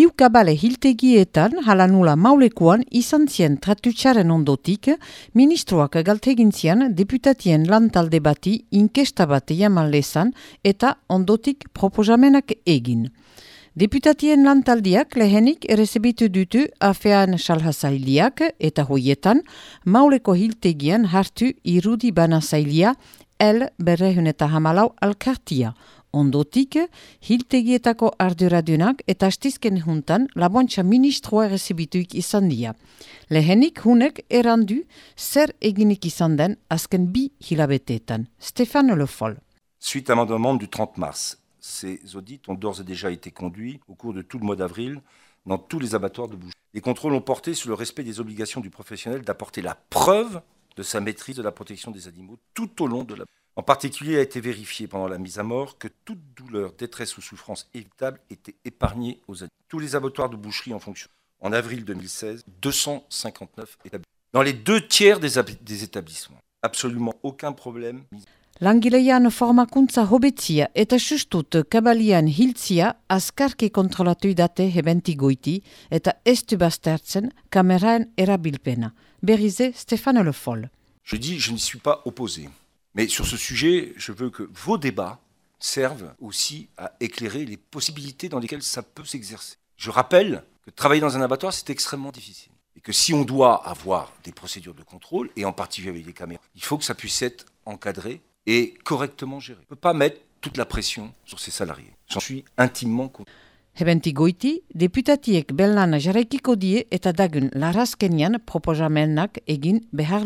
Hiukabale hiltegietan halanula maulekuan izan zien tratutsaren ondotik, ministroak galtegin zien deputatien lantalde bati inkesta bat jaman eta ondotik proposamenak egin. Deputatien lantaldiak lehenik erezebitu dutu afean salhazailiak eta hoietan mauleko hiltegian hartu irudi bana zailia el berrehun eta hamalau alkartia. Ondotik, hiltegietako arduradunak eta astizken juntan labontxa ministroa erezibituik izan dia. Lehenik hunek erandu zer eginik izan den azken bi hilabeteetan. Stéphane Le Foll. Suite à l'amendement du 30 mars, ces audits ont d'ores et déjà été conduits au cours de tout le mois d'avril dans tous les abattoirs de bouche. Les contrôles ont porté sur le respect des obligations du professionnel d'apporter la preuve de sa maîtrise de la protection des animaux tout au long de la en particulier, a été vérifié pendant la mise à mort que toute douleur, détresse ou souffrance évitable était épargnée aux animaux. Tous les abattoirs de boucherie en fonction. En avril 2016, 259 établissements. Dans les deux tiers des, des établissements. Absolument aucun problème. Langileian formakuntza hobetzia eta sustut kabalian hiltzia askarki kontrolatu date hebenti goiti eta estu baztertzen kameraen erabilpena. Berize Stéphane Le Foll. Je dis, je n'y suis pas opposé. Mais sur ce sujet, je veux que vos débats servent aussi à éclairer les possibilités dans lesquelles ça peut s'exercer. Je rappelle que travailler dans un abattoir, c'est extrêmement difficile. Et que si on doit avoir des procédures de contrôle, et en particulier avec des caméras, il faut que ça puisse être encadré et correctement géré. On ne peut pas mettre toute la pression sur ses salariés. J'en suis intimement convaincu. Goiti, egin behar.